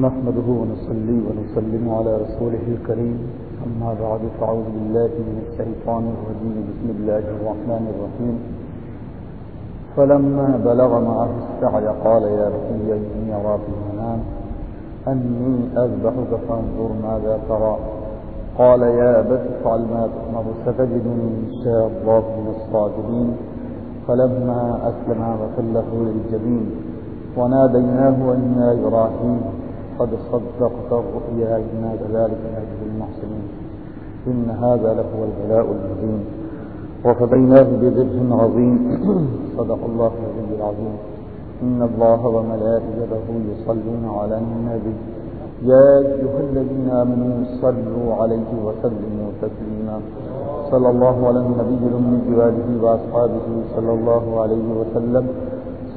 نحمده ونصلي ونسلم على رسوله الكريم. أما بعد فعوذ بالله من الشيطان الرجيم. بسم الله الرحمن الرحيم. فلما بلغ معه السعي قال، يا بني إني أرى في المنام أني أذبحك، فانظر ماذا ترى. قال، يا أبت افعل ما تؤمر، ستجدني إن شاء الله من الصابرين فلما أسلم وتله للجبين. وناديناه أن يا إبراهيم. قد صدقت الرؤيا إنا كذلك نجزي المحسنين إن هذا لهو البلاء المبين وفديناه بذبح عظيم صدق الله العلي العظيم إن الله وملائكته يصلون على النبي يا أيها الذين آمنوا صلوا عليه وسلموا تسليما صلى الله على النبي الأمي بآله وأصحابه صلى الله عليه وسلم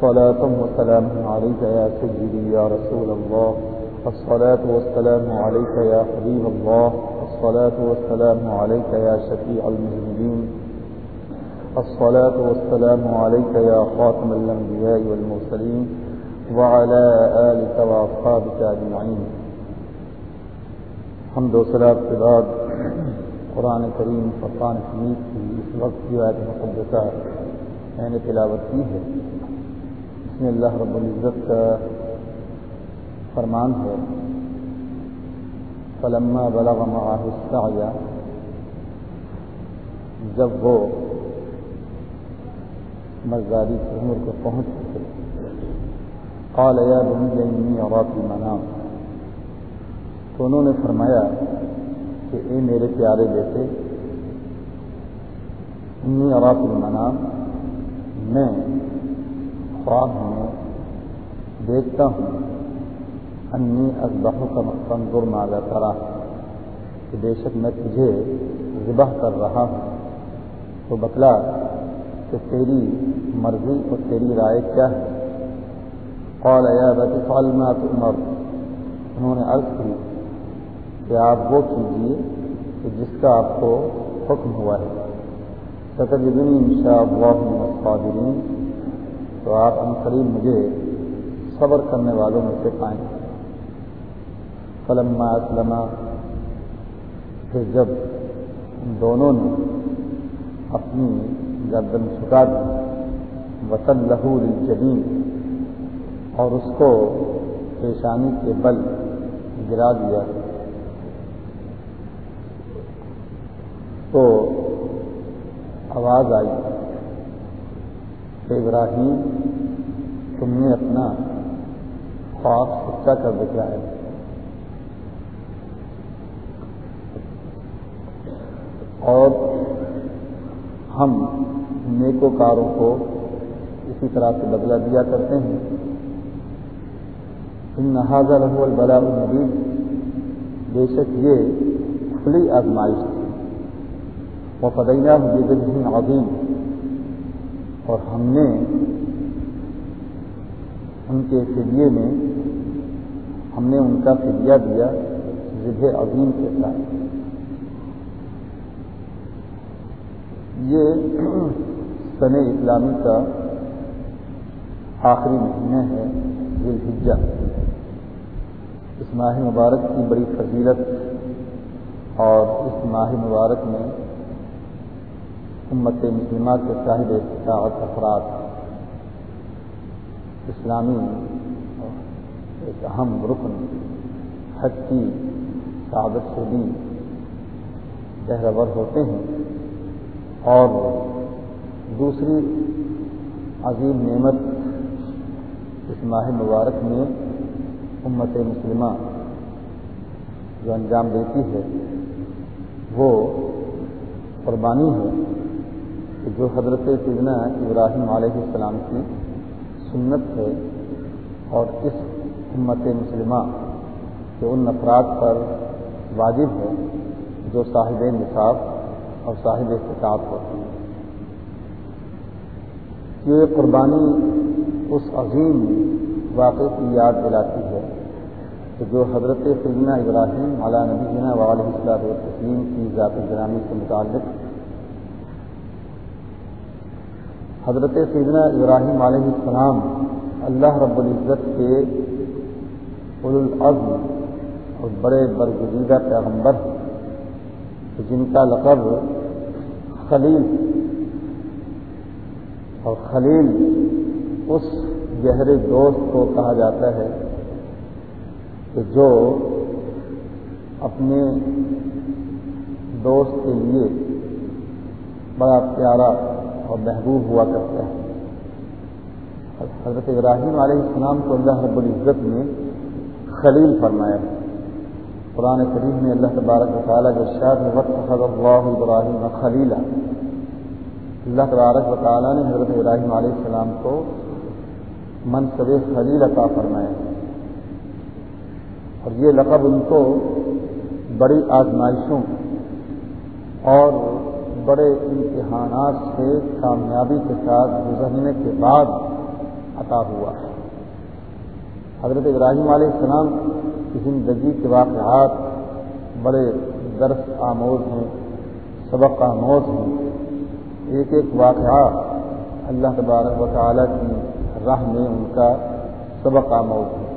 صلاة وسلام عليك يا سيدي يا رسول الله الصلاة والسلام عليك يا حبيب الله. الصلاة والسلام عليك يا شفيع المذنبين. الصلاة والسلام عليك يا خاتم الأنبياء والمرسلين. وعلى آلك وأصحابك أجمعين. حمد و صلاة کے بعد قرآن کریم فرقان حمید کی اس وقت کی آیت مقدسہ میں نے تلاوت کی ہے. اس میں اللہ رب العزت کا فرمان ہے۔ فلما بلغ معه السعي، جب وہ مزاری کی عمر کو پہنچ چکے قال يا بني إني أرى في المنام تو انہوں نے فرمایا کہ اے میرے پیارے بیٹے انی أرى في المنام میں خواب میں دیکھتا ہوں۔ انی اذبحو کا تنظر ماذا ترا کہ بے شک میں تجھے ذبح کر رہا ہوں. تو بتلا کہ تیری مرضی اور تیری رائے کیا ہے؟ قال یا بت فعل ما تؤمر. انہوں نے عرض کی کہ آپ وہ کیجیے کہ جس کا آپ کو حکم ہوا ہے. ستجدنی ان شاء اللہ من الصابرین. تو آپ ان قریب مجھے صبر کرنے والوں میں سے پائیں. فلما اسلما، پھر جب دونوں نے اپنی گردن چھکا دی، وطن لہو الجبین اور اس کو پیشانی کے بل گرا دیا۔ تو آواز آئی، کہ ابراہیم، تم نے اپنا خواب سچا کر دکھایا ہے اور ہم نیکوکاروں کو اسی طرح سے بدلا دیا کرتے ہیں۔ ان نہذا رحو البلا النبی بے شک یہ کھلی آزمائش تھی۔ وہ فدینہ بجن عظیم۔ اور ہم نے ان کے فدیے میں ہم نے ان کا فدیہ دیا۔ ذبح عظیم کے ساتھ۔ یہ سن اسلامی کا آخری مہینہ ہے ذوالحجہ۔ اس ماہ مبارک کی بڑی فضیلت اور اس ماہ مبارک میں امت مسلمہ کے صاحب استطاعت افراد، اسلامی ایک اہم رکن، حج کی سعادت سے بھی بہرور ہوتے ہیں۔ اور دوسری عظیم نعمت اس ماہ مبارک میں امت مسلمہ جو انجام دیتی ہے، وہ قربانی ہے کہ جو حضرت سیدنا ابراہیم علیہ السلام کی سنت ہے اور اس امت مسلمہ کے ان افراد پر واجب ہے جو صاحب نصاب اور صاحب استطاعت ہوتے ہیں یہ قربانی اس عظیم واقعے کی یاد دلاتی ہے کہ جو حضرت سیدنا ابراہیم علیہ نبی جنا علیہ الصلاح تسلیم کی ذات گرامی سے متعلق، حضرت سیدنا ابراہیم علیہ السلام اللہ رب العزت کے العزم اور بڑے برگزیدہ پیغمبر، جن کا لقب خلیل اور خلیل اس گہرے دوست کو کہا جاتا ہے کہ جو اپنے دوست کے لیے بڑا پیارا اور محبوب ہوا کرتا ہے۔ حضرت ابراہیم علیہ السلام کو اللہ رب العزت نے خلیل فرمایا قرآن کریم میں اللہ تبارک و تعالیٰ جو شاد وقت اللہ ابراہیم خلیلہ اللہ تبارک و تعالیٰ نے حضرت ابراہیم علیہ السلام کو منصب خلیل عطا فرمایا۔ اور یہ لقب ان کو بڑی آزمائشوں اور بڑے امتحانات سے کامیابی کے ساتھ گزرنے کے بعد عطا ہوا۔ حضرت ابراہیم علیہ السلام کی زندگی کے واقعات بڑے درس آموز ہیں، سبق آموز ہیں۔ ایک ایک واقعہ اللہ تبارک و تعالیٰ کی راہ میں ان کا سبق آموز ہے۔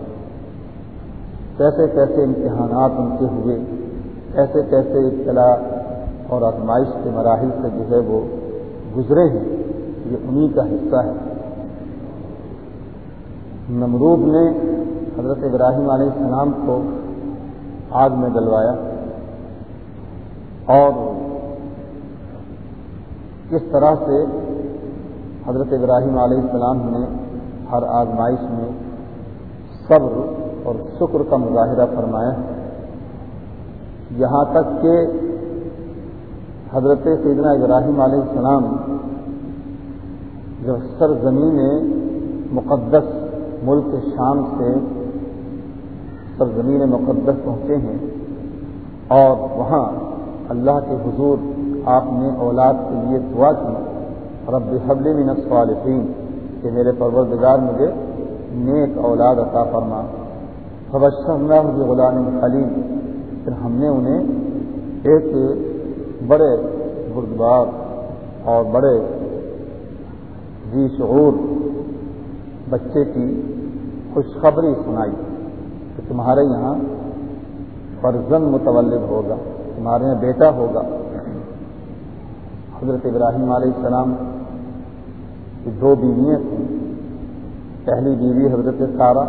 کیسے کیسے امتحانات ان کے ہوئے، کیسے کیسے اطلاع اور آزمائش کے مراحل سے جو ہے وہ گزرے ہیں، یہ انہی کا حصہ ہے۔ نمرود نے حضرت ابراہیم علیہ السلام کو آگ میں ڈلوایا اور کس طرح سے حضرت ابراہیم علیہ السلام نے ہر آزمائش میں صبر اور شکر کا مظاہرہ فرمایا یہاں تک کہ حضرت سیدنا ابراہیم علیہ السلام جو سرزمین مقدس ملک شام سے سرزمین مقدس پہنچے ہیں اور وہاں اللہ کے حضور آپ نے اولاد کے لیے دعا کی، رب حبل من الصالحین، کہ میرے پروردگار مجھے نیک اولاد عطا فرما۔ اللہ غلام خلیم پھر ہم نے انہیں ایک بڑے بردبار اور بڑے جی شعور بچے کی خوشخبری سنائی۔ تمہارے یہاں فرزن متولد ہوگا، تمہارے یہاں بیٹا ہوگا۔ حضرت ابراہیم علیہ السلام کی دو بیویاں تھیں، پہلی بیوی حضرت سارا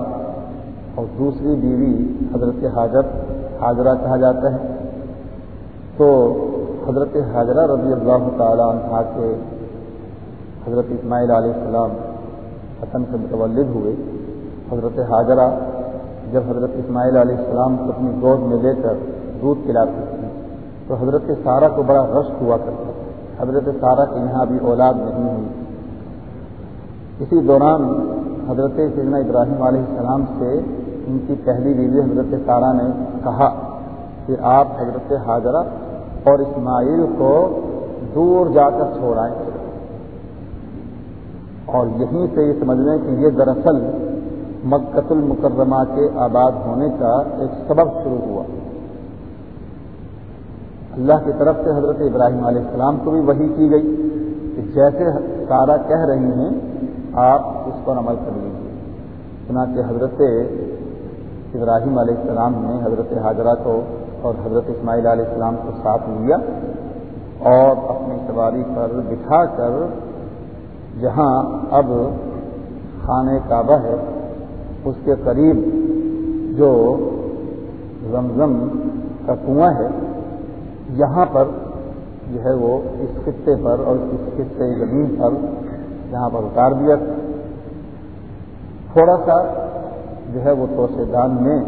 اور دوسری بیوی حضرت حاجر حاجرہ کہا جاتا ہے۔ تو حضرت حاجرہ رضی اللہ تعالیٰ عنہ کے حضرت اسماعیل علیہ السلام حسن سے متولد ہوئے۔ حضرت حاجرہ جب حضرت اسماعیل علیہ السلام کو اپنی گود میں لے کر دودھ پلاتی تھی تو حضرت سارا کو بڑا رشک ہوا کرتا تھا۔ حضرت سارا کے یہاں بھی اولاد نہیں ہوئی۔ اسی دوران حضرت سیدنا ابراہیم علیہ السلام سے ان کی پہلی بیوی حضرت سارا نے کہا کہ آپ حضرت حاجرہ اور اسماعیل کو دور جا کر چھوڑائیں۔ اور یہیں سے یہ سمجھ لیں کہ یہ دراصل مکت المکرمہ کے آباد ہونے کا ایک سبب شروع ہوا۔ اللہ کی طرف سے حضرت ابراہیم علیہ السلام کو بھی وہی کی گئی کہ جیسے سارا کہہ رہی ہیں، آپ اس پر عمل کر لیجیے سنا کہ حضرت ابراہیم علیہ السلام نے حضرت حاجرہ کو اور حضرت اسماعیل علیہ السلام کو ساتھ لیا اور اپنی سواری پر بٹھا کر، جہاں اب خانہ کعبہ ہے اس کے قریب جو زمزم کا کنواں ہے، یہاں پر جو ہے وہ اس خطے پر اور اس خطے زمین پر یہاں پر اتار دیا۔ تھوڑا سا جو ہے وہ توسے دان میں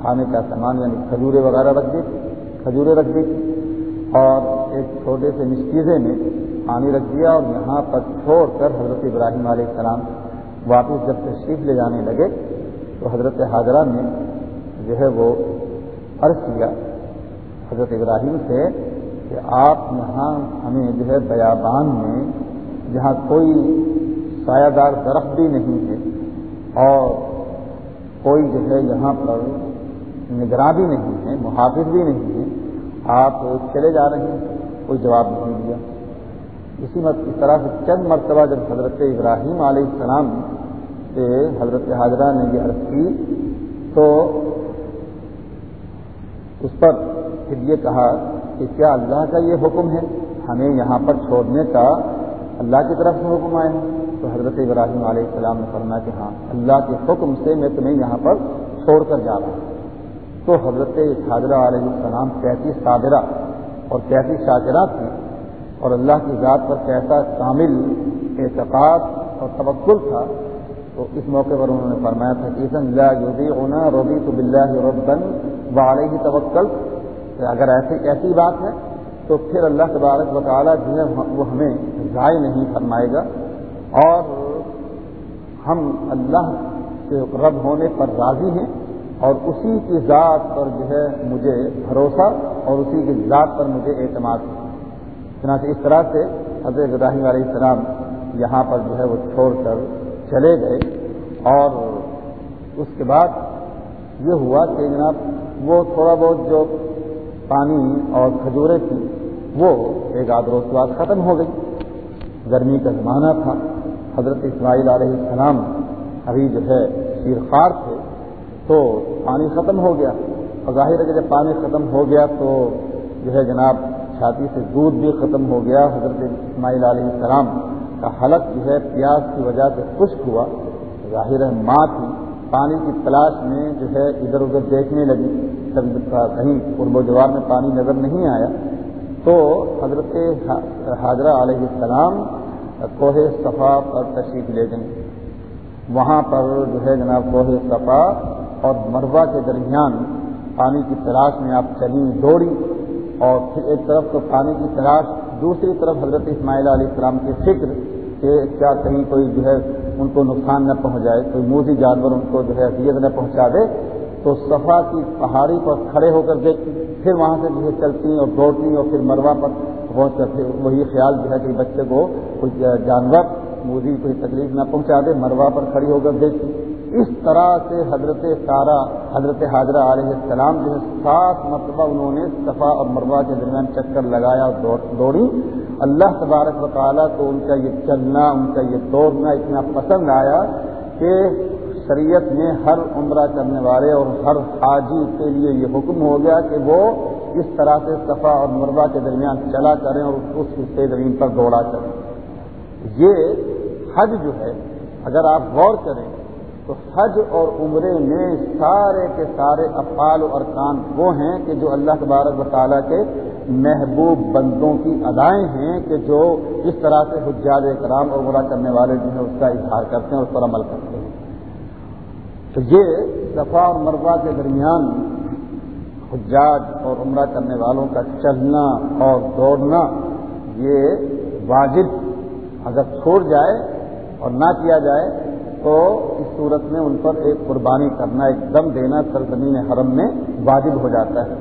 کھانے کا سامان یعنی کھجورے وغیرہ رکھ دی، کھجورے رکھ دی اور ایک چھوٹے سے مشکیزے میں پانی رکھ دیا اور یہاں پر چھوڑ کر حضرت ابراہیم علیہ السلام واپس جب تشریف لے جانے لگے تو حضرت حاضرہ نے جو ہے وہ عرض کیا، حضرت ابراہیم سے کہ آپ یہاں ہمیں جو ہے بیابان میں جہاں کوئی سایہ دار درخت بھی نہیں ہے اور کوئی جو ہے یہاں پر نگراں بھی نہیں ہے محافظ بھی نہیں ہے آپ چلے جا رہے ہیں، کوئی جواب نہیں دیا۔ اسی مت، اس طرح سے چند مرتبہ جب حضرت ابراہیم علیہ السلام سے حضرت حاضرہ نے یہ عرض کی، تو اس پر پھر یہ کہا کہ کیا اللہ کا یہ حکم ہے؟ ہمیں یہاں پر چھوڑنے کا اللہ کی طرف سے حکم آئے تو حضرت ابراہیم علیہ السلام نے فرمایا کہ ہاں اللہ کے حکم سے میں تمہیں یہاں پر چھوڑ کر جا رہا ہوں۔ تو حضرت حاضرہ علیہ السلام کیسی صادرہ اور کیسی شاکرہ تھی اور اللہ کی ذات پر کیسا کامل اعتقاد اور توکل تھا، تو اس موقع پر انہوں نے فرمایا تھا کہ اللہ اونا روبی تو بلّہ ربن والے ہی توکل اگر ایسی ایسی بات ہے، تو پھر اللہ تبارک و تعالیٰ جو ہے، وہ ہمیں ضائع نہیں فرمائے گا۔ اور ہم اللہ کے رب ہونے پر راضی ہیں اور اسی کی ذات پر جو ہے، مجھے بھروسہ اور اسی کی ذات پر مجھے اعتماد۔ چنانچہ اس طرح سے حضرت ابراہیم علیہ السلام یہاں پر جو ہے وہ چھوڑ کر چلے گئے اور اس کے بعد یہ ہوا کہ جناب وہ تھوڑا بہت جو پانی اور کھجوریں تھیں، وہ ایک آدھ روز کے بعد ختم ہو گئی۔ گرمی کا زمانہ تھا۔ حضرت اسماعیل علیہ السلام ابھی جو ہے شیرخوار تھے تو پانی ختم ہو گیا۔ اور ظاہر ہے کہ جب پانی ختم ہو گیا تو جو ہے جناب چھاتی سے دودھ بھی ختم ہو گیا، حضرت اسماعیل علیہ السلام کا حلق جو ہے پیاز کی وجہ سے خشک ہوا۔ ظاہر ہے ماں تھی۔ پانی کی تلاش میں جو ہے ادھر ادھر دیکھنے لگی۔ کہیں قرب و جوار میں پانی نظر نہیں آیا۔ تو حضرت حاضرہ علیہ السلام کوہ صفا پر تشریف لے گئیں وہاں پر جو ہے جناب کوہ صفا اور مربع کے درمیان پانی کی تلاش میں آپ چلی دوڑی اور پھر ایک طرف تو پانی کی تلاش، دوسری طرف حضرت اسماعیل علیہ السلام کی فکر کہ کیا کہیں کوئی جو ہے ان کو نقصان نہ پہنچ جائے کوئی موزی جانور ان کو جو ہے اذیت نہ پہنچا دے۔ تو صفا کی پہاڑی پر کھڑے ہو کر دیکھتی پھر وہاں سے جو ہے چلتی اور دوڑتی اور پھر مروا پر پہنچ کر پھر وہی خیال جو ہے کہ بچے کو کوئی جانور، موزی کوئی تکلیف نہ پہنچا دے، مروا پر کھڑی ہو کر دیکھتی اس طرح سے حضرت سارا حضرت حاضرہ علیہ السلام جو ہے سات مرتبہ انہوں نے صفا اور مروا کے درمیان چکر لگایا اور دوڑی۔ اللہ تبارک و تعالیٰ کو ان کا یہ چلنا، ان کا یہ دوڑنا اتنا پسند آیا کہ شریعت میں ہر عمرہ کرنے والے اور ہر حاجی کے لیے یہ حکم ہو گیا کہ وہ اس طرح سے صفا اور مروا کے درمیان چلا کریں اور اس حصے زمین پر دوڑا کریں۔ یہ حج جو ہے، اگر آپ غور کریں تو حج اور عمرے میں سارے کے سارے افعال و ارکان وہ ہیں کہ جو اللہ تبارک و تعالیٰ کے محبوب بندوں کی ادائیں ہیں کہ جو اس طرح سے حجاج کرام اور عمرہ کرنے والے جو ہیں اس کا اظہار کرتے ہیں اور اس پر عمل کرتے ہیں۔ تو یہ صفا اور مربع کے درمیان حجاج اور عمرہ کرنے والوں کا چلنا اور دوڑنا یہ واجب اگر چھوڑ جائے اور نہ کیا جائے تو اس صورت میں ان پر ایک قربانی کرنا، ایک دم دینا سرزمین حرم میں واجب ہو جاتا ہے۔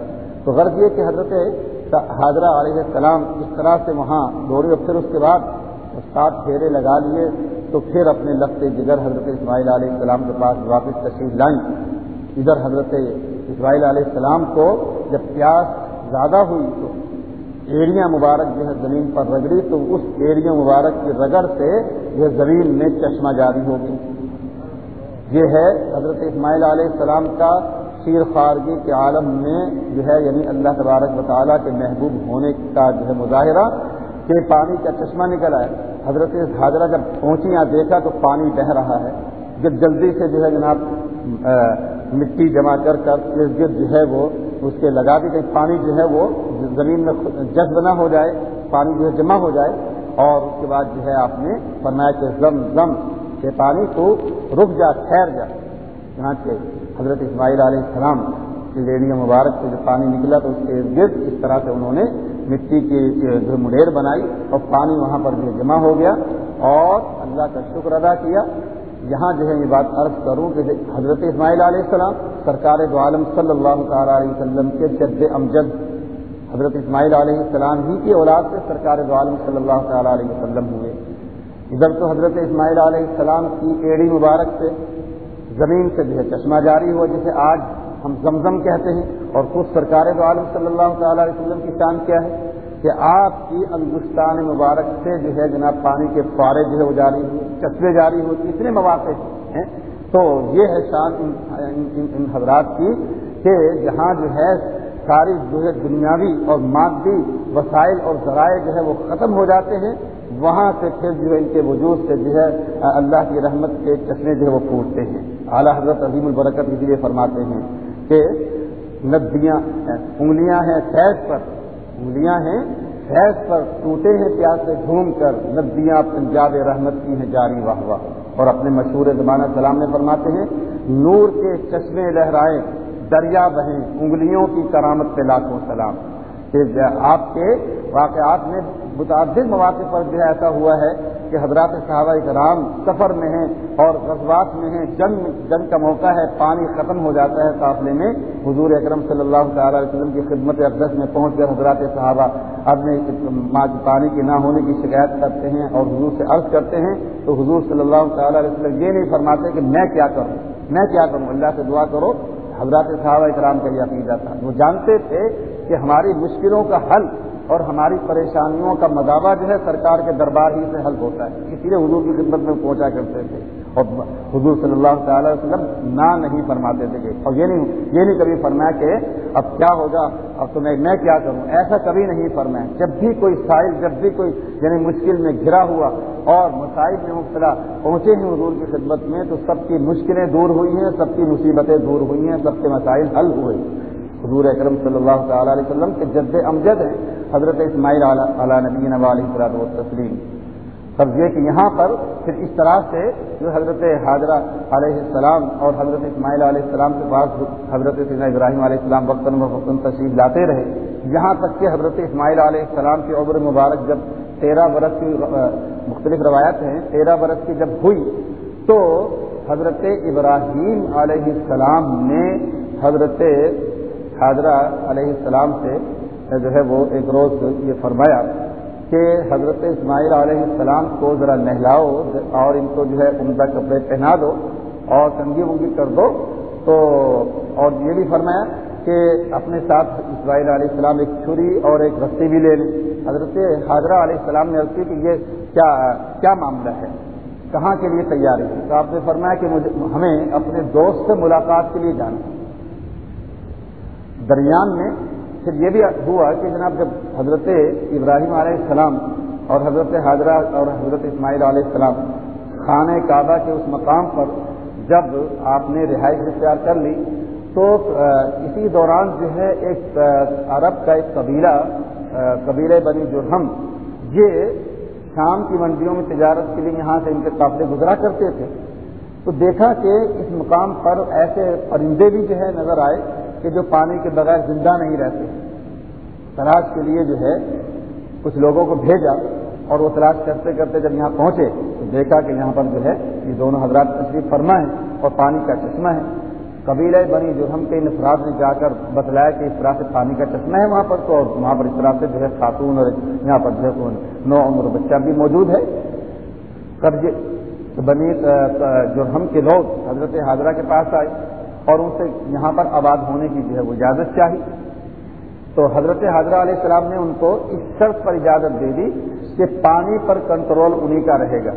تو غرض یہ کہ حضرت حاضرہ علیہ السلام اس طرح سے وہاں دوڑی اور پھر اس کے بعد سات پھیرے لگا لیے تو پھر اپنے لفتے جگر حضرت اسماعیل علیہ السلام کے پاس واپس تشریف لائیں۔ ادھر حضرت اسماعیل علیہ السلام کو جب پیاس زیادہ ہوئی تو ایڑیاں مبارک جو ہے زمین پر رگڑی، تو اس ایڑیاں مبارک کی رگڑ سے یہ زمین میں چشمہ جاری ہو گئی یہ ہے حضرت اسماعیل علیہ السلام کا شیر خارگی کے عالم میں جو ہے یعنی اللہ تبارک و تعالیٰ کے محبوب ہونے کا جو ہے مظاہرہ کہ پانی کا چشمہ نکل آئے حضرت حاضرہ جب پہنچی یہاں دیکھا تو پانی بہ رہا ہے۔ جب جلدی سے جو ہے جناب مٹی جمع کر کر ارد گرد جو ہے وہ اس کے لگا دی گئی۔ پانی جو ہے وہ زمین میں جذب نہ ہو جائے، پانی جو ہے جمع ہو جائے، اور اس کے بعد جو ہے آپ نے فرمایا کہ زم زم کہ پانی تو رک جا، ٹھہر جا۔ یہاں کے حضرت اسماعیل علیہ السلام کی لیڈی مبارک سے جو پانی نکلا تو اس کے ارد گرد اس طرح سے انہوں نے مٹی کی جو مڈیر بنائی اور پانی وہاں پر جو جمع ہو گیا اور اللہ کا شکر ادا کیا۔ یہاں جو ہے یہ بات عرض کروں کہ حضرت اسماعیل علیہ السلام، سرکار دو عالم صلی اللہ تعالیٰ علیہ وسلم کے جد امجد حضرت اسماعیل علیہ السلام ہی کی اولاد سے سرکار دو عالم صلی اللہ تعالیٰ علیہ وسلم ہوئے۔ ادھر تو حضرت اسماعیل علیہ السلام کی ایڑی مبارک سے زمین سے جو ہے چشمہ جاری ہوا، جسے آج ہم زمزم کہتے ہیں، اور خود سرکار دو عالم صلی اللہ تعالیٰ علیہ وسلم کی شان کیا ہے کہ آپ کی انگشتان مبارک سے جو ہے جناب پانی کے فارے جو ہے وہ جاری ہوئے، چشمے جاری ہوئے، اتنے مواقع ہیں۔ تو یہ ہے شان ان حضرات کی کہ جہاں جو ہے ساری جو ہے دنیاوی اور مادی وسائل اور ذرائع جو ہے وہ ختم ہو جاتے ہیں۔ وہاں سے پھر جو ہے ان کے وجود سے جو ہے، اللہ کی رحمت کے چشمے جو ہے وہ پھوٹتے ہیں۔ اعلیٰ حضرت عظیم البرکت اس لیے فرماتے ہیں کہ ندیاں انگلیاں ہیں فیض پر، انگلیاں ہیں فیض پر ٹوٹے ہیں پیاس سے گھوم کر۔ ندیاں پنجاب رحمت کی ہیں جاری واہ واہ۔ اور اپنے مشہور زمانہ سلام میں فرماتے ہیں، نور کے چشمے لہرائے دریا بہیں انگلیوں کی کرامت پہ لاکھوں سلام۔ کہ آپ کے واقعات میں متعدد مواقع پر جو ایسا ہوا ہے کہ حضرات صحابہ کرام سفر میں ہیں اور غزوات میں ہیں۔ جنگ جنگ کا موقع ہے، پانی ختم ہو جاتا ہے قافلے میں۔ حضور اکرم صلی اللہ تعالی علیہ وسلم کی خدمت اقدس میں پہنچ کر حضرات صحابہ اپنے پانی کے نہ ہونے کی شکایت کرتے ہیں اور حضور سے عرض کرتے ہیں، تو حضور صلی اللہ تعالی علیہ وسلم یہ نہیں فرماتے کہ میں کیا کروں؟ میں کیا کروں؟ اللہ سے دعا کرو۔ حضرات صحابہ اکرام کا یہ عقیدہ تھا۔ وہ جانتے تھے کہ ہماری مشکلوں کا حل اور ہماری پریشانیوں کا مداوع جو ہے سرکار کے دربار ہی سے حل ہوتا ہے۔ اسی لیے حضور کی خدمت میں پہنچا کرتے تھے اور حضور صلی اللہ تعالی وسلم نہ نہیں فرماتے تھے اور یہ نہیں یہ نہیں کبھی فرمایا کہ اب کیا ہوگا؟ اب تو میں میں کیا کروں؟ ایسا کبھی نہیں فرمایا۔ جب بھی کوئی سائل جب بھی کوئی یعنی مشکل میں گھرا ہوا اور مسائل میں مبتلا پہنچے ہیں حضور کی خدمت میں تو سب کی مشکلیں دور ہوئی ہیں، سب کی مصیبتیں دور ہوئی ہیں، سب کے مسائل حل ہوئے۔ حضور اکرم صلی اللہ تعالی علیہ وسلم کے جد امجد ہیں، حضرت اسماعیل علیہ نبی نب علیہ و تسلیم سب یہ کہ یہاں پر پھر اس طرح سے جو حضرت حاضرہ علیہ السلام اور حضرت اسماعیل علیہ السلام کے پاس حضرت سیدنا ابراہیم علیہ السلام وقتاً وقتاً تشریف لاتے رہے، یہاں تک کہ حضرت اسماعیل علیہ السلام کی عمر مبارک جب تیرہ برس کی مختلف روایت ہیں، تیرہ برس کی جب ہوئی تو حضرت ابراہیم علیہ السلام نے حضرت حاضرہ علیہ السلام سے جو ہے وہ ایک روز یہ فرمایا کہ حضرت اسماعیل علیہ السلام کو ذرا نہلاؤ اور ان کو جو ہے عمدہ کپڑے پہنا دو اور کنگی ونگی کر دو تو اور یہ بھی فرمایا کہ اپنے ساتھ اسماعیل علیہ السلام ایک چھری اور ایک رسی بھی لے لیں۔ حضرت حاضرہ علیہ السلام نے عرض کی کہ یہ کیا کیا معاملہ ہے؟ کہاں کے لیے تیاری ہے تو آپ نے فرمایا کہ مجھے ہمیں اپنے دوست سے ملاقات کے لیے جانا درمیان میں پھر یہ بھی ہوا کہ جناب جب حضرت ابراہیم علیہ السلام اور حضرت حاضرہ اور حضرت اسماعیل علیہ السلام خانہ کعبہ کے اس مقام پر جب آپ نے رہائش اختیار کر لی، تو اسی دوران جو ہے ایک عرب کا ایک قبیلہ قبیلہ بنی جرہم، یہ شام کی منڈیوں میں تجارت کے لیے یہاں سے ان کے قافلے گزرا کرتے تھے۔ تو دیکھا کہ اس مقام پر ایسے پرندے بھی جو ہے نظر آئے۔ کہ جو پانی کے بغیر زندہ نہیں رہتے۔ تلاش کے لیے جو ہے، کچھ لوگوں کو بھیجا اور وہ تلاش کرتے کرتے جب یہاں پہنچے تو دیکھا کہ یہاں پر جو ہے، یہ دونوں حضرات تشریف فرما ہے اور پانی کا چشمہ ہے۔ قبیلہ بنی جو ہم کے ان افراد نے جا کر بتلایا کہ اس طرح سے پانی کا چشمہ ہے وہاں پر تو، اور وہاں پر اس طرح سے جو ہے خاتون اور یہاں پر جو ہے نو عمر بچہ بھی موجود ہے۔ قبضے بنی جو ہم کے لوگ حضرت حاضرہ کے پاس آئے۔ اور ان سے یہاں پر آباد ہونے کی جو ہے وہ اجازت چاہیے تو حضرت حضرہ علیہ السلام نے ان کو اس شرط پر اجازت دے دی کہ پانی پر کنٹرول انہی کا رہے گا۔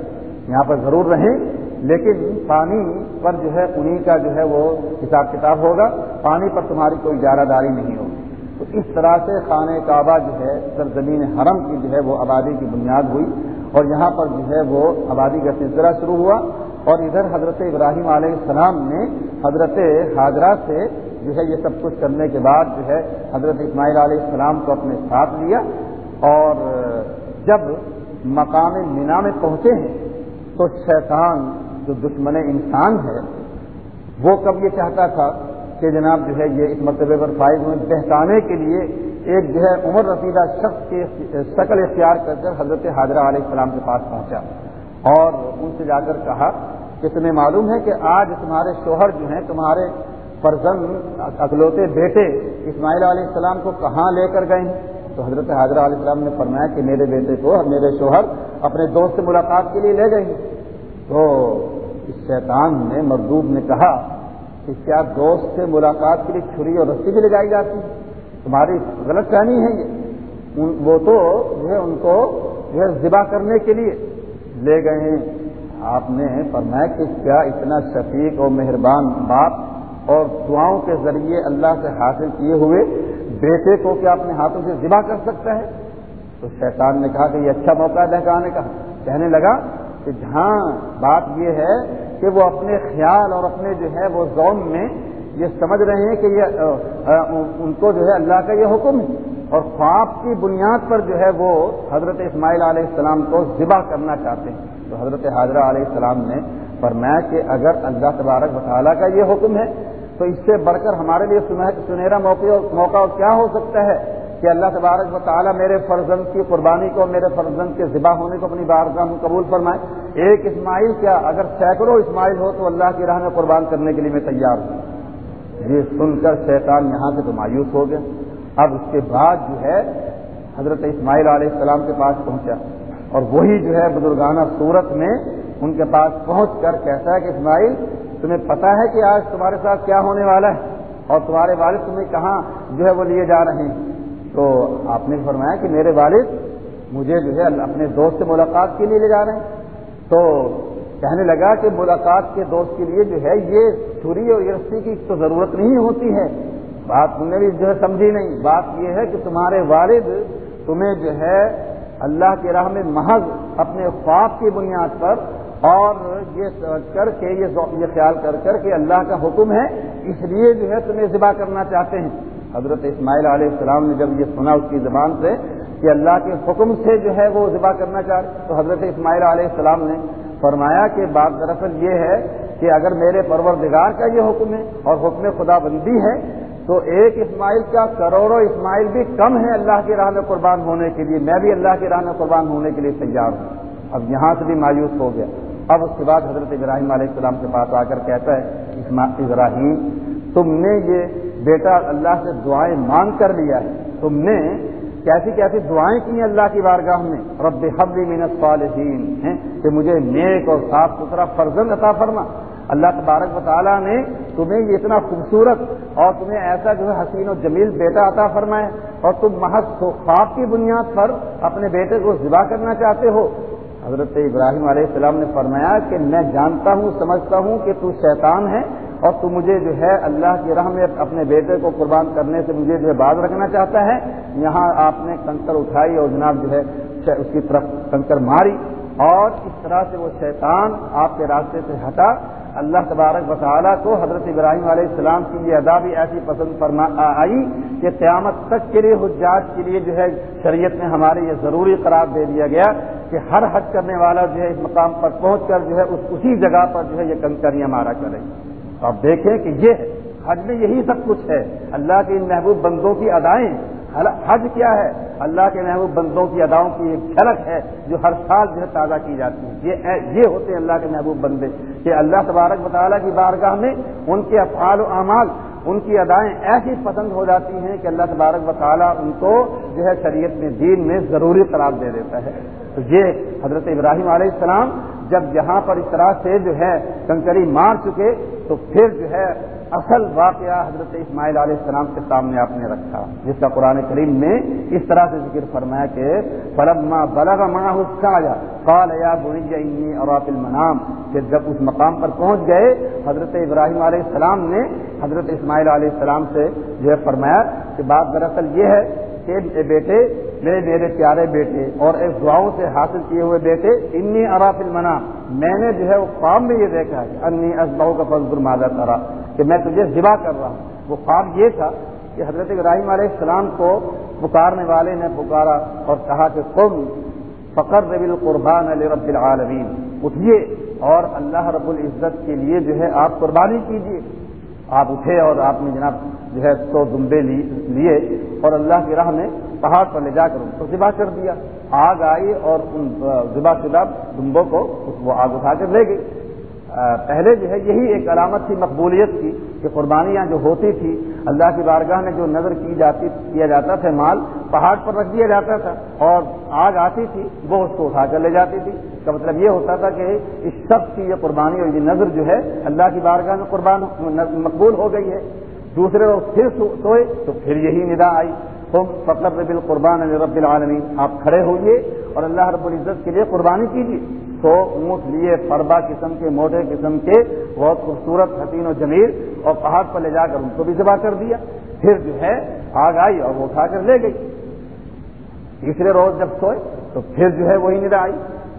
یہاں پر ضرور رہیں، لیکن پانی پر جو ہے انہی کا جو ہے وہ حساب کتاب ہوگا۔ پانی پر تمہاری کوئی اجارہ داری نہیں ہوگی۔ تو اس طرح سے خانہ کعبہ جو ہے سرزمین حرم کی جو ہے وہ آبادی کی بنیاد ہوئی اور یہاں پر جو ہے وہ آبادی کا سلسلہ شروع ہوا۔ اور ادھر حضرت ابراہیم علیہ السلام نے حضرت حاضرہ سے جو ہے یہ سب کچھ کرنے کے بعد جو ہے حضرت اسماعیل علیہ السلام کو اپنے ساتھ لیا اور جب مقام مینا میں پہنچے ہیں تو شیطان جو دشمن انسان ہے، وہ کب یہ چاہتا تھا کہ جناب جو ہے یہ اس مرتبے پر فائد ہوئے، بہتانے کے لیے ایک جو ہے عمر رسیدہ شخص کی شکل اختیار کر کر حضرت حاضرہ علیہ السلام کے پاس پہنچا۔ اور ان سے جا کر کہا کہ تمہیں معلوم ہے کہ آج تمہارے شوہر جو ہیں، تمہارے فرزند، اکلوتے بیٹے اسماعیل علیہ السلام کو کہاں لے کر گئے ہیں؟ تو حضرت حضرت علیہ السلام نے فرمایا کہ میرے بیٹے کو، میرے شوہر اپنے دوست سے ملاقات کے لیے لے گئے ہیں۔ تو اس شیطان نے مردوب نے کہا کہ کیا دوست سے ملاقات کے لیے چھری اور رسی بھی لگائی جاتی تمہاری غلط فہمی ہے یہ۔ وہ تو جو ہے، ان کو جو ہے، ذبح کرنے کے لیے لے گئے ہیں۔ آپ نے فرمایا کہ کیا اتنا شفیق اور مہربان باپ اور دعاؤں کے ذریعے اللہ سے حاصل کیے ہوئے بیٹے کو کیا اپنے ہاتھوں سے ذبح کر سکتا ہے؟ تو شیطان نے کہا کہ یہ اچھا موقع ہے دہکانے کا۔ کہنے لگا کہ جہاں بات یہ ہے کہ وہ اپنے خیال اور اپنے جو ہے وہ زوم میں یہ سمجھ رہے ہیں کہ یہ ان کو جو ہے اللہ کا یہ حکم ہے۔ اور خواب کی بنیاد پر جو ہے وہ حضرت اسماعیل علیہ السلام کو ذبح کرنا چاہتے ہیں۔ تو حضرت حاضرہ علیہ السلام نے فرمایا کہ اگر اللہ تبارک مطالعہ کا یہ حکم ہے، تو اس سے بڑھ کر ہمارے لیے سنہرا موقع موقع کیا ہو سکتا ہے کہ اللہ تبارک و تعالیٰ میرے فرزند کی قربانی کو، میرے فرزند کے ذبح ہونے کو اپنی بار کا قبول فرمائے۔ ایک اسماعیل کیا؟ اگر سینکڑوں اسماعیل ہو تو اللہ کی راہ میں قربان کرنے کے لیے میں تیار ہوں۔ یہ سن کر شیطان یہاں سے تو مایوس ہو گیا۔ اب اس کے بعد جو ہے، حضرت اسماعیل علیہ السلام کے پاس پہنچا۔ اور وہی جو ہے بزرگانہ صورت میں ان کے پاس پہنچ کر کہتا ہے کہ اسماعیل، تمہیں پتا ہے کہ آج تمہارے ساتھ کیا ہونے والا ہے؟ اور تمہارے والد تمہیں کہاں جو ہے وہ لیے جا رہے ہیں؟ تو آپ نے فرمایا کہ میرے والد مجھے جو ہے اپنے دوست سے ملاقات کے لیے لے جا رہے ہیں۔ تو کہنے لگا کہ ملاقات کے دوست کے لیے جو ہے یہ چھری اور رسی کی تو ضرورت نہیں ہوتی ہے۔ بات تم نے بھی جو ہے سمجھی نہیں۔ بات یہ ہے کہ تمہارے والد تمہیں جو ہے اللہ کے راہ میں محض اپنے خواب کی بنیاد پر اور یہ کر کے، یہ خیال کر کر کے اللہ کا حکم ہے، اس لیے جو ہے تمہیں ذبح کرنا چاہتے ہیں۔ حضرت اسماعیل علیہ السلام نے جب یہ سنا اس کی زبان سے کہ اللہ کے حکم سے جو ہے وہ ذبح کرنا چاہ تو حضرت اسماعیل علیہ السلام نے فرمایا کہ بات دراصل یہ ہے کہ اگر میرے پروردگار کا یہ حکم ہے اور حکم خدا بندی ہے، تو ایک اسماعیل کا کروڑوں اسماعیل بھی کم ہے اللہ کی راہ میں قربان ہونے کے لیے، میں بھی اللہ کی راہ میں قربان ہونے کے لیے تیار ہوں۔ اب یہاں سے بھی مایوس ہو گیا۔ اب اس کے بعد حضرت ابراہیم علیہ السلام کے پاس آ کر کہتا ہے ابراہیم، تم نے یہ بیٹا اللہ سے دعائیں مانگ کر لیا ہے۔ تم نے کیسی کیسی دعائیں کی ہیں اللہ کی بارگاہ میں؟ رب حبلی من الصالحین، ہیں، کہ مجھے نیک اور صاف ستھرا فرزند عطا فرما۔ اللہ تبارک و تعالیٰ نے تمہیں یہ اتنا خوبصورت اور تمہیں ایسا جو ہے حسین و جمیل بیٹا عطا فرمائے اور تم محض خواب کی بنیاد پر اپنے بیٹے کو ذبح کرنا چاہتے ہو۔ حضرت ابراہیم علیہ السلام نے فرمایا کہ میں جانتا ہوں، سمجھتا ہوں کہ تو شیطان ہے اور تو مجھے جو ہے اللہ کی راہ میں اپنے بیٹے کو قربان کرنے سے مجھے جو ہے باز رکھنا چاہتا ہے۔ یہاں آپ نے کنکر اٹھائی اور جناب جو ہے اس کی طرف کنکر ماری اور اس طرح سے وہ شیطان آپ کے راستے سے ہٹا۔ اللہ تبارک وطالعہ کو حضرت ابراہیم علیہ السلام کی یہ ادا بھی ایسی پسند فرما آئی کہ قیامت تک کے لیے حجاج کے لیے جو ہے شریعت میں ہمارے یہ ضروری قرار دے دیا گیا کہ ہر حج کرنے والا جو ہے اس مقام پر پہنچ کر جو ہے اس اسی جگہ پر جو ہے یہ کنکریاں مارا کرے۔ تو آپ دیکھیں کہ یہ حج میں یہی سب کچھ ہے۔ اللہ کے ان محبوب بندوں کی ادائیں حج کیا ہے؟ اللہ کے محبوب بندوں کی اداؤں کی ایک جھلک ہے جو ہر سال جو ہے تازہ کی جاتی ہے۔ یہ یہ ہوتے ہیں اللہ کے محبوب بندے کہ اللہ تبارک مطالعہ کی بارگاہ میں ان کے افعال و اعمال ان کی ادائیں ایسی پسند ہو جاتی ہیں کہ اللہ تبارک و تعالیٰ ان کو جو ہے شریعت میں دین میں ضروری قرار دے دیتا ہے۔ تو یہ حضرت ابراہیم علیہ السلام جب یہاں پر اس طرح سے جو ہے کنکری مار چکے تو پھر جو ہے اصل واقعہ حضرت اسماعیل علیہ السلام کے سامنے آپ نے رکھا، جس کا قرآن کریم میں اس طرح سے ذکر فرمایا کہ فلما بلغ آیا قال یا انی اوراف المنام. کہ جب اس مقام پر پہنچ گئے، حضرت ابراہیم علیہ السلام نے حضرت اسماعیل علیہ السلام سے جو ہے فرمایا کہ بات دراصل یہ ہے کہ بیٹے، میرے میرے پیارے بیٹے اور ایک دعاؤں سے حاصل کیے ہوئے بیٹے انی اراف المنام. میں نے جو ہے وہ خواب میں یہ دیکھا ہے انی اسباؤ کا فضل مادہ کرا کہ میں تجھے ذبح کر رہا ہوں. وہ خواب یہ تھا کہ حضرت ابراہیم علیہ السلام کو پکارنے والے نے پکارا اور کہا کہ تم فقر رب القربان علیہ رب العالمین۔ اٹھیے اور اللہ رب العزت کے لیے جو ہے آپ قربانی کیجیے۔ آپ اٹھے اور آپ نے جناب جو ہے سو دمبے لیے اور اللہ کی راہ میں پہاڑ پر لے جا کر ان کو ذبح کر دیا۔ آگ آئی اور ان ذبح شدہ دمبوں کو وہ آگ اٹھا کر لے گئی۔ پہلے جو ہے یہی ایک علامت تھی مقبولیت کی کہ قربانیاں جو ہوتی تھی، اللہ کی بارگاہ میں جو نظر کی جاتی، کیا جاتا تھا مال، پہاڑ پر رکھ دیا جاتا تھا اور آگ آتی تھی، وہ اس کو اٹھا کر لے جاتی تھی۔ کا مطلب یہ ہوتا تھا کہ اس شخص کی یہ قربانی اور یہ نظر جو ہے اللہ کی بارگاہ میں قربان مقبول ہو گئی ہے۔ دوسرے لوگ پھر سوئے تو پھر یہی ندا آئی۔ فقر بال قربان رب العالمین۔ آپ کھڑے ہوئیے اور اللہ رب العزت کے لیے قربانی کیجیے۔ تو اونٹ لیے فربا قسم کے، موٹے قسم کے، بہت خوبصورت حسین و جمیل اور پہاڑ پر لے جا کر ان کو بھی ذبح کر دیا۔ پھر جو ہے آگ آئی اور وہ اٹھا کر لے گئی۔ تیسرے روز جب سوئے تو پھر جو ہے وہی ندا آئی۔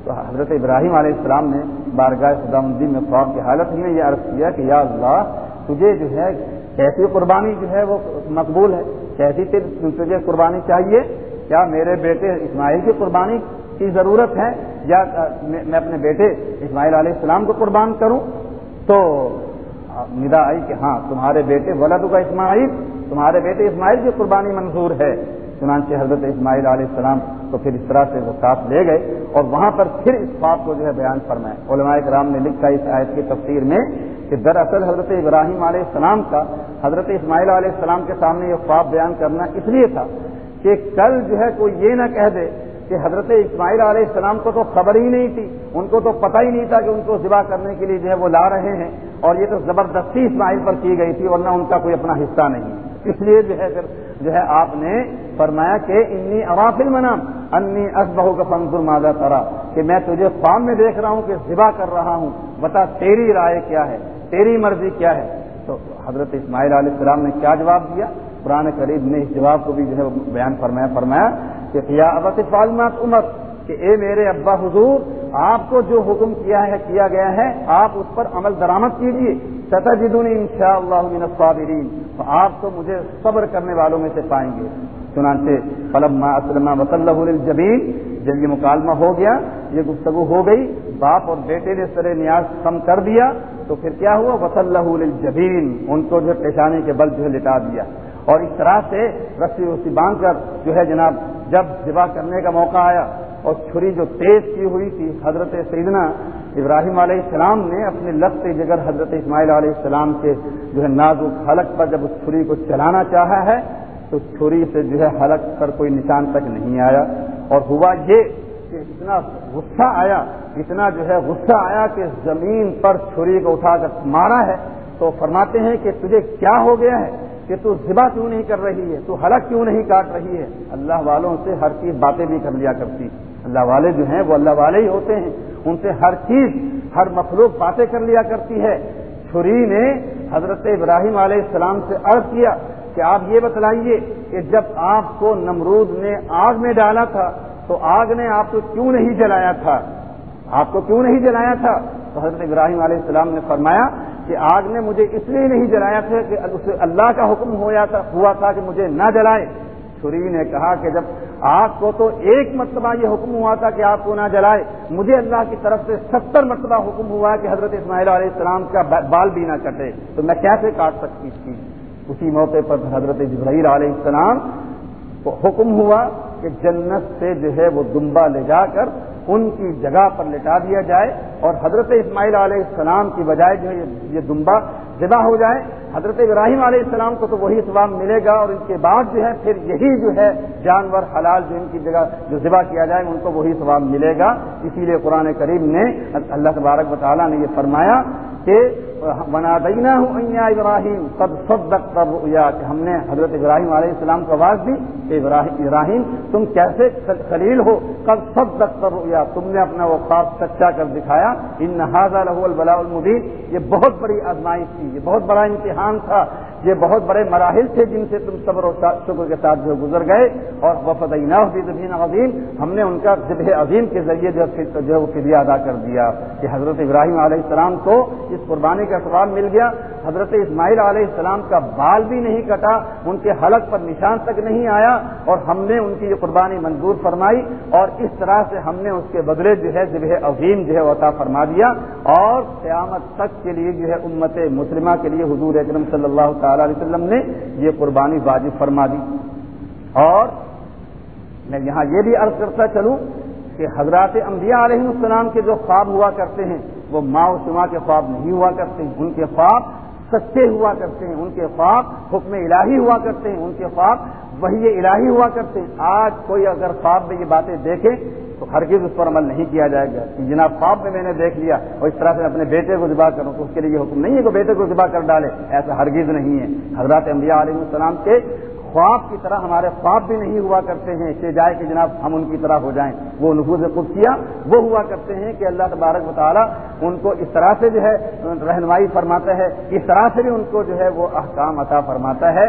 تو حضرت ابراہیم علیہ السلام نے بارگاہ خدام الدین میں خواب کی حالت ہی میں یہ عرض کیا کہ یا اللہ، تجھے جو ہے کیسی قربانی جو ہے وہ مقبول ہے؟ کیسی تجھے قربانی چاہیے؟ کیا میرے بیٹے اسماعیل کی قربانی کی ضرورت ہے؟ یا میں اپنے بیٹے اسماعیل علیہ السلام کو قربان کروں؟ تو ندا آئی کہ ہاں تمہارے بیٹے ولد کا اسماعیل، تمہارے بیٹے اسماعیل کی قربانی منظور ہے۔ چنانچہ حضرت اسماعیل علیہ السلام تو پھر اس طرح سے وہ ساتھ لے گئے اور وہاں پر پھر اس خواب کو جو ہے بیان فرمائے علماء کرام نے لکھا اس آیت کی تفسیر میں کہ دراصل حضرت ابراہیم علیہ السلام کا حضرت اسماعیل علیہ السلام کے سامنے یہ خواب بیان کرنا اس لیے تھا کہ کل جو ہے کوئی یہ نہ کہہ دے کہ حضرت اسماعیل علیہ السلام کو تو خبر ہی نہیں تھی، ان کو تو پتہ ہی نہیں تھا کہ ان کو ذبح کرنے کے لیے جو ہے وہ لا رہے ہیں اور یہ تو زبردستی اسماعیل پر کی گئی تھی ورنہ ان کا کوئی اپنا حصہ نہیں۔ اس لیے جو ہے پھر جو ہے آپ نے فرمایا کہ انی اوافل منام انی اسبہ کا فنزر مادہ ترا، کہ میں تجھے فارم میں دیکھ رہا ہوں کہ ذبح کر رہا ہوں، بتا تیری رائے کیا ہے، تیری مرضی کیا ہے۔ تو حضرت اسماعیل علیہ السلام نے کیا جواب دیا؟ قرآن قریب نے اس جواب کو بھی جو ہے بیان فرمایا فرمایا کہ کیا ابت فالمات عمر کہ اے میرے ابا حضور، آپ کو جو حکم کیا ہے، کیا گیا ہے، آپ اس پر عمل درامد کیجیے سطح جدونی ان شاء اللہ تو آپ تو مجھے صبر کرنے والوں میں سے پائیں گے۔ چنانچہ، فلما اسلم وص الجبین جب یہ مکالمہ ہو گیا، یہ گفتگو ہو گئی، باپ اور بیٹے نے سر نیاز کم کر دیا۔ تو پھر کیا ہوا؟ وص اللہ الجبین ان کو جو پیشانے کے بل جو ہے لٹا دیا۔ اور اس طرح سے رسی رسی باندھ کر جو ہے جناب، جب ذبح کرنے کا موقع آیا اور چھری جو تیز کی ہوئی تھی، حضرت سیدنا ابراہیم علیہ السلام نے اپنے لگتے جگر حضرت اسماعیل علیہ السلام کے جو ہے نازک حلق پر جب اس چھری کو چلانا چاہا ہے، تو چھری سے جو ہے حلق پر کوئی نشان تک نہیں آیا۔ اور ہوا یہ کہ اتنا غصہ آیا، اتنا جو ہے غصہ آیا کہ زمین پر چھری کو اٹھا کر مارا ہے۔ تو فرماتے ہیں کہ تجھے کیا ہو گیا ہے کہ تو ذبح کیوں نہیں کر رہی ہے؟ تو حلق کیوں نہیں کاٹ رہی ہے؟ اللہ والوں سے ہر چیز باتیں بھی کر لیا کرتی۔ اللہ والے جو ہیں وہ اللہ والے ہی ہوتے ہیں۔ ان سے ہر چیز، ہر مخلوق باتیں کر لیا کرتی ہے۔ چھری نے حضرت ابراہیم علیہ السلام سے عرض کیا کہ آپ یہ بتلائیے کہ جب آپ کو نمرود نے آگ میں ڈالا تھا تو آگ نے آپ کو کیوں نہیں جلایا تھا؟ آپ کو کیوں نہیں جلایا تھا؟ تو حضرت ابراہیم علیہ السلام نے فرمایا کہ آگ نے مجھے اس لیے نہیں جلایا تھا کہ اسے اللہ کا حکم ہوا تھا کہ مجھے نہ جلائے۔ سوری نے کہا کہ جب آپ کو تو ایک مرتبہ یہ حکم ہوا تھا کہ آپ کو نہ جلائے، مجھے اللہ کی طرف سے ستر مرتبہ حکم ہوا کہ حضرت اسماعیل علیہ السلام کا بال بھی نہ کٹے۔ تو میں کیسے کاٹ سکتی تھی اسی موقع پر حضرت جبرائیل علیہ السلام کو حکم ہوا کہ جنت سے جو ہے وہ دمبا لے جا کر ان کی جگہ پر لٹا دیا جائے اور حضرت اسماعیل علیہ السلام کی بجائے جو ہے یہ دمبا ذبح ہو جائے۔ حضرت ابراہیم علیہ السلام کو تو وہی ثواب ملے گا اور ان کے بعد جو ہے پھر یہی جو ہے جانور حلال جو ان کی جگہ جو ذبح کیا جائے ان کو وہی ثواب ملے گا۔ اسی لیے قرآن کریم نے اللہ تبارک و تعالیٰ نے یہ فرمایا کہ بنا دینا ہوں ابراہیم سب سب کہ ہم نے حضرت ابراہیم علیہ السلام کو آواز دی کہ ابراہیم تم کیسے خلیل ہو؟ کب سب یا تم نے اپنا وہ خواب سچا کر دکھایا۔ ان نہذا رح البلا المدین یہ بہت بڑی آزمائش تھی، یہ بہت بڑا امتحان تھا۔ یہ بہت بڑے مراحل تھے جن سے تم صبر و شکر کے ساتھ جو گزر گئے۔ اور وفد زبین عظیم۔ ہم نے ان کا ذبح عظیم کے ذریعے جو ہے، وہ فدیہ ادا کر دیا۔ کہ حضرت ابراہیم علیہ السلام کو اس قربانی کا سوال مل گیا، حضرت اسماعیل علیہ السلام کا بال بھی نہیں کٹا، ان کے حلق پر نشان تک نہیں آیا، اور ہم نے ان کی یہ قربانی منظور فرمائی، اور اس طرح سے ہم نے اس کے بدلے جو ہے، ذبح عظیم جو ہے، عطا فرما دیا، اور قیامت تک کے لیے جو ہے، امت مسلمہ کے لیے حضور اکرم صلی اللہ تعالی علیہ وسلم نے یہ قربانی واجب فرما دی۔ اور میں یہاں یہ بھی عرض کرتا چلوں کہ حضرات انبیاء علیہ السلام کے جو خواب ہوا کرتے ہیں وہ ماں و سما کے خواب نہیں ہوا کرتے ہیں ان کے خواب سچے ہوا کرتے ہیں، ان کے خواب حکم الہی ہوا کرتے ہیں، ان کے خواب وہی الہی ہوا کرتے ہیں۔ آج کوئی اگر خواب میں یہ باتیں دیکھے تو ہر چیز اس پر عمل نہیں کیا جائے گا۔ کہ جناب خواب میں میں نے دیکھ لیا اور اس طرح سے اپنے بیٹے کو ذبح کروں تو اس کے لیے یہ حکم نہیں ہے کہ بیٹے کو ذبح کر ڈالے، ایسا ہرگز نہیں ہے۔ حضرات انبیاء علیہ السلام کے خواب کی طرح ہمارے خواب بھی نہیں ہوا کرتے ہیں، کہ جائے کہ جناب ہم ان کی طرح ہو جائیں۔ وہ نفوذ قدسیہ وہ ہوا کرتے ہیں کہ اللہ تبارک مطالعہ ان کو اس طرح سے جو ہے رہنمائی فرماتا ہے، اس طرح سے بھی ان کو جو ہے وہ احکام عطا فرماتا ہے۔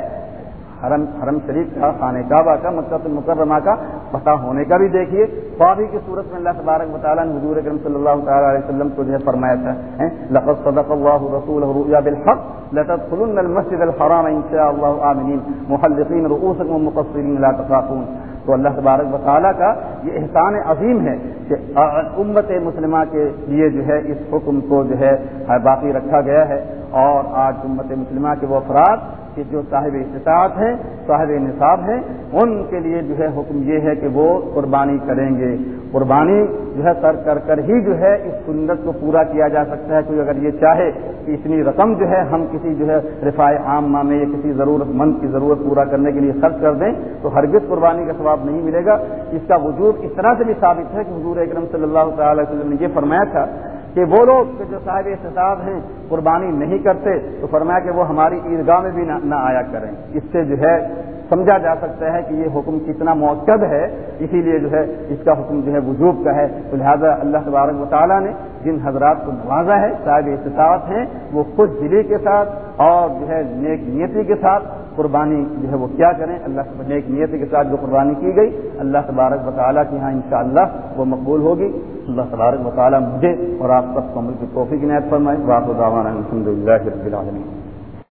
حرم حرم شریف کا، خانہ کعبہ کا، مکہ المکرمہ کا، پتہ ہونے کا بھی دیکھیے۔ خوابی کی صورت میں اللہ تبارک مطالعہ نے حضور اکرم صلی اللہ تعالیٰ علیہ وسلم کو جو ہے فرمایا تھا لقد صدق اللہ رسول بالحق، لتدخلن المسجد الحرام ان شاء اللہ آمنین۔ محلقین، رؤوسکم ومقصرین لا تخافون۔ تو اللہ تبارک و تعالیٰ کا یہ احسان عظیم ہے کہ امت مسلمہ کے لیے جو ہے اس حکم کو جو ہے باقی رکھا گیا ہے۔ اور آج امت مسلمہ کے وہ افراد کہ جو صاحب استطاعت ہیں، صاحب نصاب ہیں، ان کے لیے جو ہے حکم یہ ہے کہ وہ قربانی کریں گے۔ قربانی جو ہے کر کر کر ہی جو ہے اس سنت کو پورا کیا جا سکتا ہے۔ کوئی اگر یہ چاہے کہ اتنی رقم جو ہے ہم کسی جو ہے رفاع عام میں یا کسی ضرورت مند کی ضرورت پورا کرنے کے لیے خرچ کر دیں تو ہرگز قربانی کا ثواب نہیں ملے گا۔ اس کا وجود اس طرح سے بھی ثابت ہے کہ حضور اکرم صلی اللہ تعالی وسلم نے یہ فرمایا تھا کہ وہ لوگ جو صاحب احتساب ہیں، قربانی نہیں کرتے، تو فرمایا کہ وہ ہماری عیدگاہ میں بھی نہ آیا کریں۔ اس سے جو ہے، سمجھا جا سکتا ہے کہ یہ حکم کتنا موقع ہے، اسی لیے جو ہے، اس کا حکم جو ہے، وجوب کا ہے۔ تو لہٰذا اللہ تبارک و تعالیٰ نے جن حضرات کو نوازا ہے، صاحب احتساب ہیں، وہ خوش دلی کے ساتھ اور جو ہے، نیک نیتی کے ساتھ قربانی جو ہے وہ کیا کریں؟ اللہ نیک نیت کے ساتھ جو قربانی کی گئی، اللہ تبارک و تعالیٰ کی ہاں انشاءاللہ وہ مقبول ہوگی۔ اللہ تبارک و تعالیٰ مجھے اور آپ سب کو ملک کی توفیق عنایت فرمائے۔ واپس الحمد للہ رب العالمین۔